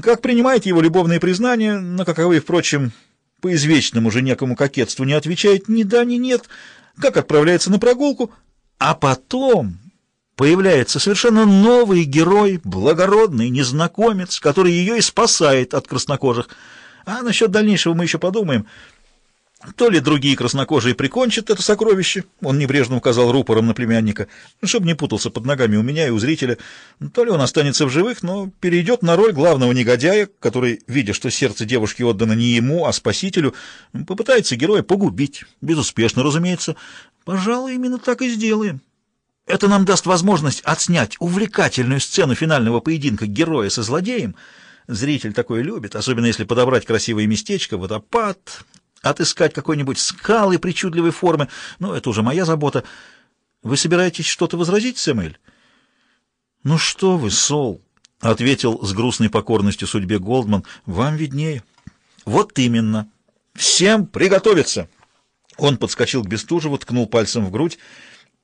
Как принимаете его любовные признания, на каковые, впрочем, по извечному же некому кокетству не отвечает ни да, ни нет, как отправляется на прогулку, а потом появляется совершенно новый герой, благородный незнакомец, который ее и спасает от краснокожих. А насчет дальнейшего мы еще подумаем. То ли другие краснокожие прикончат это сокровище, он небрежно указал рупором на племянника, чтобы не путался под ногами у меня и у зрителя, то ли он останется в живых, но перейдет на роль главного негодяя, который, видя, что сердце девушки отдано не ему, а спасителю, попытается героя погубить. Безуспешно, разумеется. Пожалуй, именно так и сделаем. Это нам даст возможность отснять увлекательную сцену финального поединка героя со злодеем. Зритель такое любит, особенно если подобрать красивое местечко, водопад, отыскать какой-нибудь скалы причудливой формы. Ну, это уже моя забота. Вы собираетесь что-то возразить, Сэмэль? — Ну что вы, Сол, — ответил с грустной покорностью судьбе Голдман, — вам виднее. — Вот именно. Всем приготовиться! Он подскочил к Бестужеву, ткнул пальцем в грудь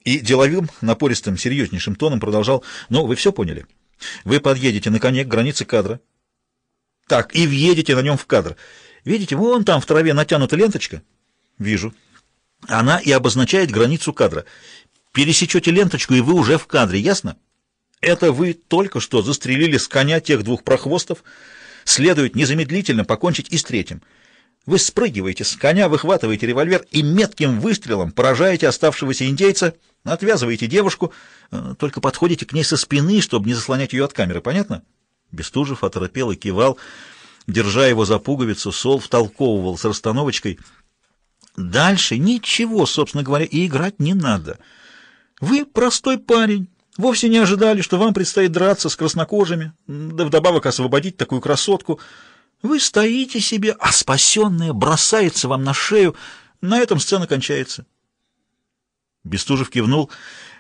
и деловым, напористым, серьезнейшим тоном продолжал. — Ну, вы все поняли? Вы подъедете на коне к границе кадра. Так, и въедете на нем в кадр. Видите, вон там в траве натянута ленточка? Вижу. Она и обозначает границу кадра. Пересечете ленточку, и вы уже в кадре, ясно? Это вы только что застрелили с коня тех двух прохвостов. Следует незамедлительно покончить и с третьим. Вы спрыгиваете с коня, выхватываете револьвер и метким выстрелом поражаете оставшегося индейца, отвязываете девушку, э, только подходите к ней со спины, чтобы не заслонять ее от камеры, понятно? Бестужев оторопел и кивал. Держа его за пуговицу, Сол втолковывал с расстановочкой. Дальше ничего, собственно говоря, и играть не надо. Вы простой парень, вовсе не ожидали, что вам предстоит драться с краснокожими, да вдобавок освободить такую красотку. Вы стоите себе, а спасенная бросается вам на шею. На этом сцена кончается. Бестужев кивнул,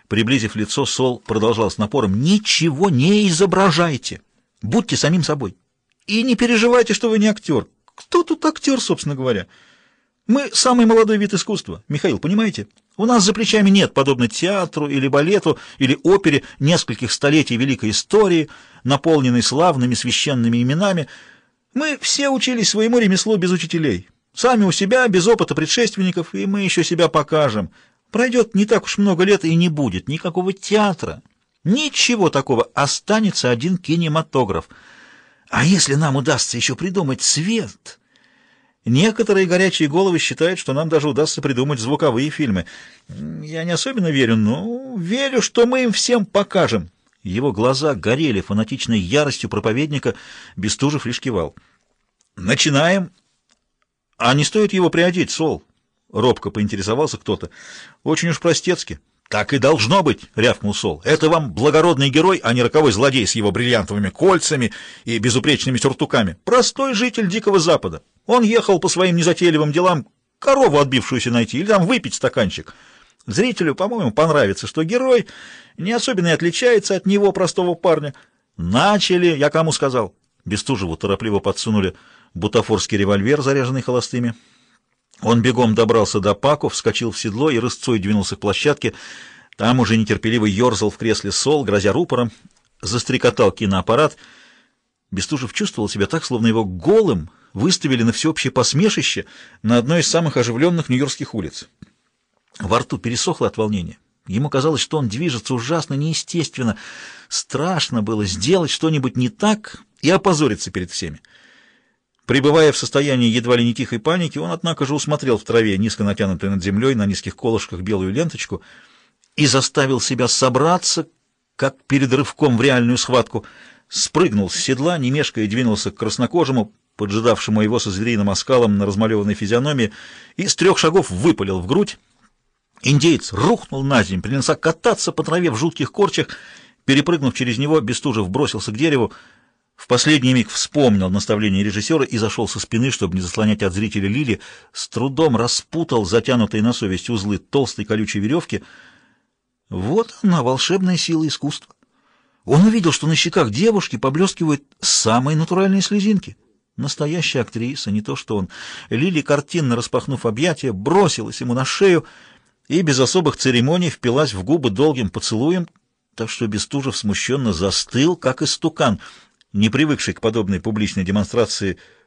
приблизив лицо, Сол продолжал с напором. «Ничего не изображайте! Будьте самим собой!» И не переживайте, что вы не актер. Кто тут актер, собственно говоря? Мы самый молодой вид искусства. Михаил, понимаете? У нас за плечами нет, подобно театру или балету или опере, нескольких столетий великой истории, наполненной славными священными именами. Мы все учились своему ремеслу без учителей. Сами у себя, без опыта предшественников, и мы еще себя покажем. Пройдет не так уж много лет, и не будет никакого театра. Ничего такого. Останется один кинематограф — а если нам удастся еще придумать свет? Некоторые горячие головы считают, что нам даже удастся придумать звуковые фильмы. Я не особенно верю, но верю, что мы им всем покажем. Его глаза горели фанатичной яростью проповедника, Бестужев лишь кивал. «Начинаем. А не стоит его приодеть, Сол?» Робко поинтересовался кто-то. «Очень уж простецки». «Так и должно быть», — рявкнул Сол. «Это вам благородный герой, а не роковой злодей с его бриллиантовыми кольцами и безупречными сюртуками. Простой житель Дикого Запада. Он ехал по своим незатейливым делам корову отбившуюся найти или там выпить стаканчик. Зрителю, по-моему, понравится, что герой не особенно и отличается от него, простого парня. Начали, я кому сказал?» Бестужеву торопливо подсунули бутафорский револьвер, заряженный холостыми. Он бегом добрался до Паку, вскочил в седло и рысцой двинулся к площадке. Там уже нетерпеливо ерзал в кресле сол, грозя рупором, застрекотал киноаппарат. Бестужев чувствовал себя так, словно его голым выставили на всеобщее посмешище на одной из самых оживленных нью-йоркских улиц. Во рту пересохло от волнения. Ему казалось, что он движется ужасно неестественно. Страшно было сделать что-нибудь не так и опозориться перед всеми. Пребывая в состоянии едва ли не тихой паники, он, однако же, усмотрел в траве, низко натянутой над землей, на низких колышках белую ленточку и заставил себя собраться, как перед рывком в реальную схватку, спрыгнул с седла, не мешкая, двинулся к краснокожему, поджидавшему его со звериным оскалом на размалеванной физиономии, и с трех шагов выпалил в грудь. Индеец рухнул на землю, принялся кататься по траве в жутких корчах, перепрыгнув через него, Бестужев бросился к дереву, в последний миг вспомнил наставление режиссера и зашел со спины, чтобы не заслонять от зрителя Лили, с трудом распутал затянутые на совесть узлы толстой колючей веревки. Вот она, волшебная сила искусства. Он увидел, что на щеках девушки поблескивают самые натуральные слезинки. Настоящая актриса, не то что он. Лили, картинно распахнув объятия, бросилась ему на шею и без особых церемоний впилась в губы долгим поцелуем, так что Бестужев смущенно застыл, как истукан — не привыкший к подобной публичной демонстрации